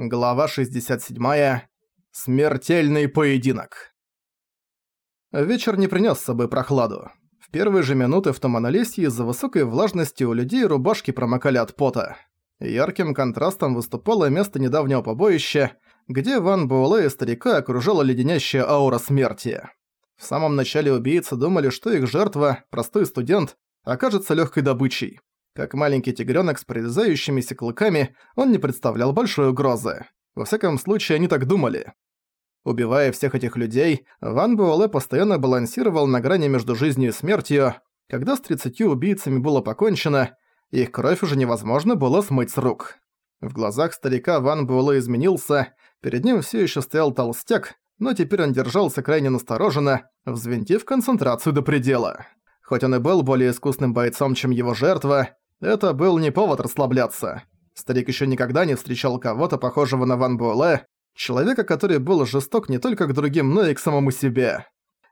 Глава 67. Смертельный поединок. Вечер не принес с собой прохладу. В первые же минуты в Туманолесье из-за высокой влажности у людей рубашки промокали от пота. Ярким контрастом выступало место недавнего побоища, где Ван Буэлэ и старика окружала леденящая аура смерти. В самом начале убийцы думали, что их жертва, простой студент, окажется легкой добычей. Как маленький тигренок с прорезающимися клыками, он не представлял большой угрозы. Во всяком случае, они так думали. Убивая всех этих людей, Ван Буэлэ постоянно балансировал на грани между жизнью и смертью. Когда с 30 убийцами было покончено, их кровь уже невозможно было смыть с рук. В глазах старика Ван Буэлэ изменился, перед ним все еще стоял толстяк, но теперь он держался крайне настороженно, взвинтив концентрацию до предела. Хоть он и был более искусным бойцом, чем его жертва, это был не повод расслабляться. Старик еще никогда не встречал кого-то похожего на Ван Буэлэ, человека, который был жесток не только к другим, но и к самому себе.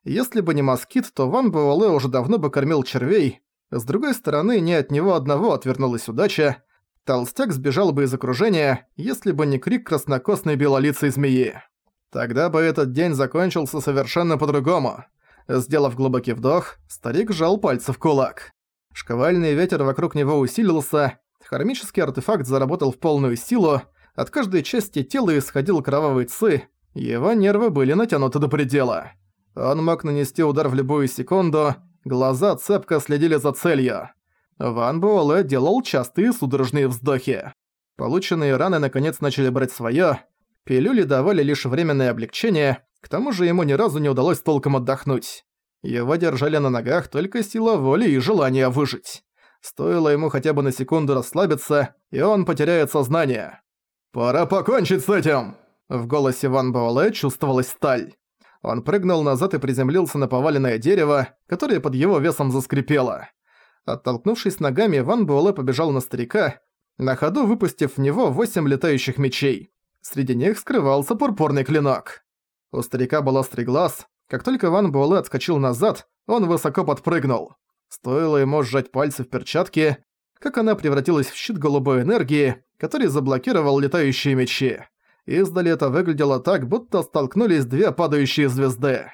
Если бы не москит, то Ван Буэлэ уже давно бы кормил червей. С другой стороны, не от него одного отвернулась удача. Толстяк сбежал бы из окружения, если бы не крик краснокосной белолицей змеи. Тогда бы этот день закончился совершенно по-другому. Сделав глубокий вдох, старик сжал пальцы в кулак. Шквальный ветер вокруг него усилился, хромический артефакт заработал в полную силу, от каждой части тела исходил кровавый ци. его нервы были натянуты до предела. Он мог нанести удар в любую секунду, глаза цепко следили за целью. Ван Буэлэ делал частые судорожные вздохи. Полученные раны наконец начали брать своё, пилюли давали лишь временное облегчение, к тому же ему ни разу не удалось толком отдохнуть. Его держали на ногах только сила воли и желание выжить. Стоило ему хотя бы на секунду расслабиться, и он потеряет сознание. «Пора покончить с этим!» В голосе Ван Буэлэ чувствовалась сталь. Он прыгнул назад и приземлился на поваленное дерево, которое под его весом заскрипело. Оттолкнувшись ногами, Ван Буэлэ побежал на старика, на ходу выпустив в него восемь летающих мечей. Среди них скрывался пурпурный клинок. У старика был острый глаз, как только Ван Буэлэ отскочил назад, он высоко подпрыгнул. Стоило ему сжать пальцы в перчатке, как она превратилась в щит голубой энергии, который заблокировал летающие мечи. Издали это выглядело так, будто столкнулись две падающие звезды.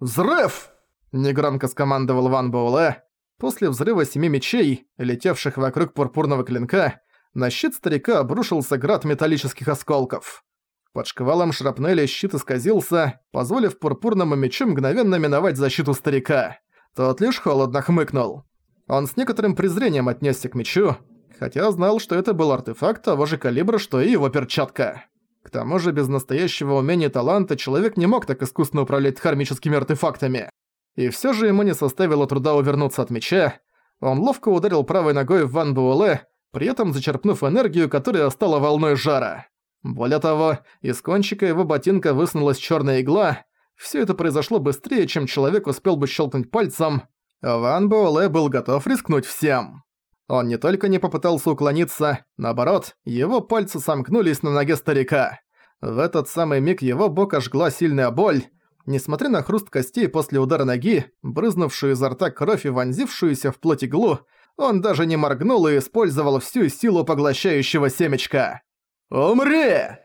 «Взрыв!» – негромко скомандовал Ван Буэлэ. После взрыва семи мечей, летевших вокруг пурпурного клинка, на щит старика обрушился град металлических осколков. Под шквалом шрапнели щит исказился, позволив пурпурному мечу мгновенно миновать защиту старика. Тот лишь холодно хмыкнул. Он с некоторым презрением отнесся к мечу, хотя знал, что это был артефакт того же калибра, что и его перчатка. К тому же без настоящего умения и таланта человек не мог так искусно управлять хармическими артефактами. И все же ему не составило труда увернуться от меча. Он ловко ударил правой ногой в Ван Буэлэ, при этом зачерпнув энергию, которая стала волной жара. Более того, из кончика его ботинка высунулась черная игла. Все это произошло быстрее, чем человек успел бы щелкнуть пальцем. Ван Буэлэ был готов рискнуть всем. Он не только не попытался уклониться, наоборот, его пальцы сомкнулись на ноге старика. В этот самый миг его бок ожгла сильная боль. Несмотря на хруст костей после удара ноги, брызнувшую изо рта кровь и вонзившуюся в плоть иглу, он даже не моргнул и использовал всю силу поглощающего семечка. «Умри!»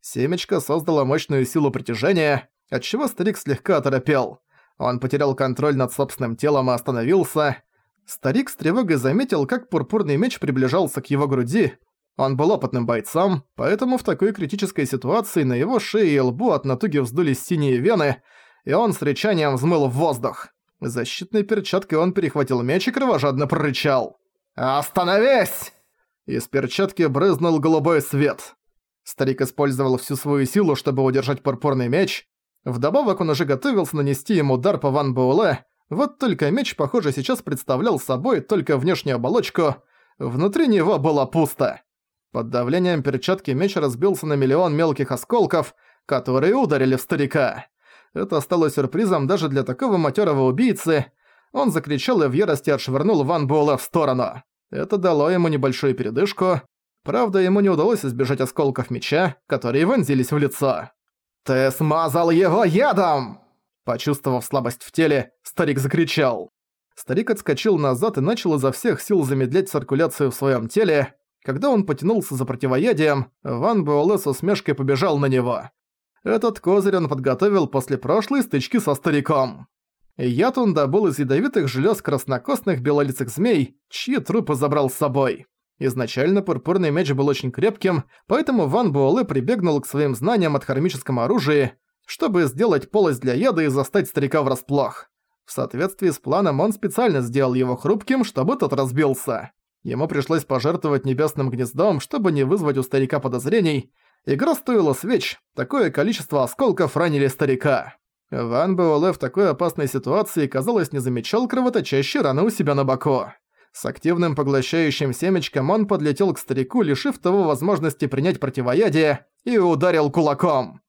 Семечко создало мощную силу притяжения, отчего старик слегка оторопел. Он потерял контроль над собственным телом и остановился. Старик с тревогой заметил, как пурпурный меч приближался к его груди. Он был опытным бойцом, поэтому в такой критической ситуации на его шее и лбу от натуги вздулись синие вены, и он с рычанием взмыл в воздух. Защитной перчаткой он перехватил меч и кровожадно прорычал. «Остановись!» Из перчатки брызнул голубой свет. Старик использовал всю свою силу, чтобы удержать пурпурный меч. Вдобавок он уже готовился нанести ему удар по Ван Буэлэ, вот только меч, похоже, сейчас представлял собой только внешнюю оболочку. Внутри него было пусто. Под давлением перчатки меч разбился на миллион мелких осколков, которые ударили в старика. Это стало сюрпризом даже для такого матерого убийцы. Он закричал и в ярости отшвырнул Ван Буэлэ в сторону. Это дало ему небольшую передышку, правда, ему не удалось избежать осколков меча, которые вонзились в лицо. «Ты смазал его ядом!» Почувствовав слабость в теле, старик закричал. Старик отскочил назад и начал изо всех сил замедлять циркуляцию в своем теле. Когда он потянулся за противоядием, Ван Буэлэ с усмешкой побежал на него. Этот козырь он подготовил после прошлой стычки со стариком. Яд он добыл из ядовитых желез краснокосных белолицых змей, чьи трупы забрал с собой. Изначально пурпурный меч был очень крепким, поэтому Ван Буалы прибегнул к своим знаниям о хромическом оружии, чтобы сделать полость для яда и застать старика врасплох. В соответствии с планом он специально сделал его хрупким, чтобы тот разбился. Ему пришлось пожертвовать небесным гнездом, чтобы не вызвать у старика подозрений. Игра стоила свеч, такое количество осколков ранили старика. Ван Буэлэ в такой опасной ситуации, казалось, не замечал кровоточащие раны у себя на боку. С активным поглощающим семечком он подлетел к старику, лишив того возможности принять противоядие, и ударил кулаком.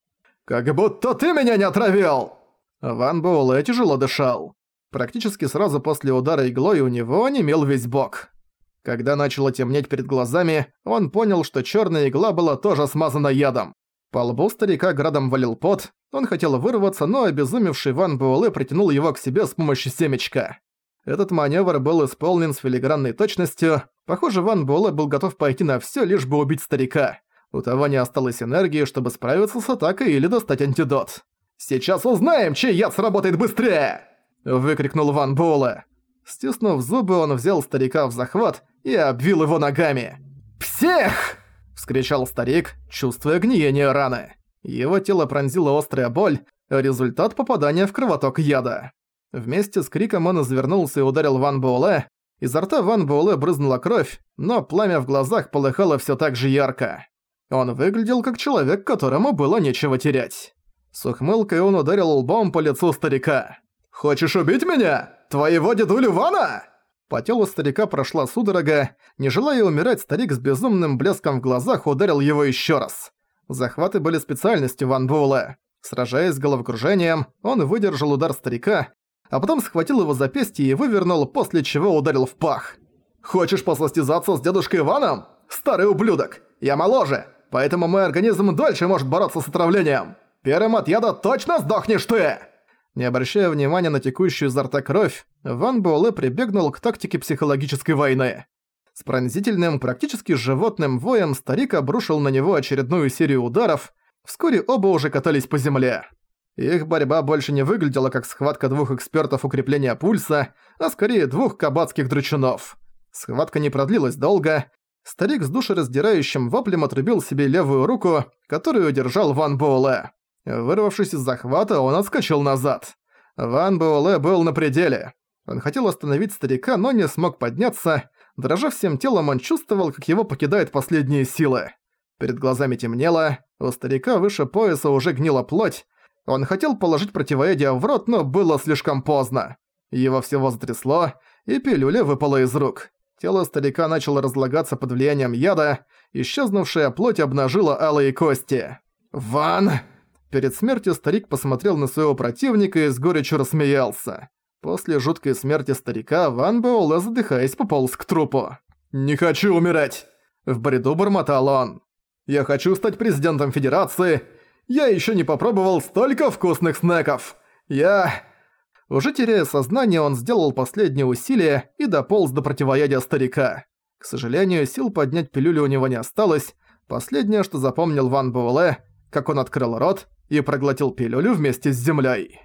«Как будто ты меня не отравил!» Ван Буэлэ тяжело дышал. Практически сразу после удара иглой у него онемел весь бок. Когда начало темнеть перед глазами, он понял, что черная игла была тоже смазана ядом. По лбу старика градом валил пот, он хотел вырваться, но обезумевший Ван Буэлэ притянул его к себе с помощью семечка. Этот маневр был исполнен с филигранной точностью. Похоже, Ван Буэлэ был готов пойти на все, лишь бы убить старика. У того не осталось энергии, чтобы справиться с атакой или достать антидот. «Сейчас узнаем, чей яд сработает быстрее!» – выкрикнул Ван Буэлэ. Стиснув зубы, он взял старика в захват и обвил его ногами. «Псих!» Вскричал старик, чувствуя гниение раны. Его тело пронзила острая боль, результат попадания в кровоток яда. Вместе с криком он извернулся и ударил Ван Боле. Изо рта Ван Боле брызнула кровь, но пламя в глазах полыхало все так же ярко. Он выглядел как человек, которому было нечего терять. С ухмылкой он ударил лбом по лицу старика. «Хочешь убить меня? Твоего дедулю Вана?» По телу старика прошла судорога. Не желая умирать, старик с безумным блеском в глазах ударил его еще раз. Захваты были специальностью Ван Буэлэ. Сражаясь с головокружением, он выдержал удар старика, а потом схватил его запястье и вывернул, после чего ударил в пах. «Хочешь посластизаться с дедушкой Иваном? Старый ублюдок! Я моложе, поэтому мой организм дольше может бороться с отравлением! Первым от яда точно сдохнешь ты!» Не обращая внимания на текущую изо рта кровь, Ван Буэлэ прибегнул к тактике психологической войны. С пронзительным, практически животным воем старик обрушил на него очередную серию ударов, вскоре оба уже катались по земле. Их борьба больше не выглядела как схватка двух экспертов укрепления пульса, а скорее двух кабацких драчунов. Схватка не продлилась долго. Старик с душераздирающим воплем отрубил себе левую руку, которую держал Ван Буэлэ. Вырвавшись из захвата, он отскочил назад. Ван Буэлэ был на пределе. Он хотел остановить старика, но не смог подняться. Дрожа всем телом, он чувствовал, как его покидают последние силы. Перед глазами темнело, у старика выше пояса уже гнила плоть. Он хотел положить противоядие в рот, но было слишком поздно. Его всего затрясло, и пилюля выпала из рук. Тело старика начало разлагаться под влиянием яда, исчезнувшая плоть обнажила алые кости. «Ван!» Перед смертью старик посмотрел на своего противника и с горечью рассмеялся. После жуткой смерти старика Ван Буэлэ, задыхаясь, пополз к трупу. «Не хочу умирать!» В бреду бормотал он. «Я хочу стать президентом Федерации! Я еще не попробовал столько вкусных снеков! Я...» Уже теряя сознание, он сделал последнее усилие и дополз до противоядия старика. К сожалению, сил поднять пилюли у него не осталось. Последнее, что запомнил Ван Буэлэ, как он открыл рот, и проглотил пилюлю вместе с землей.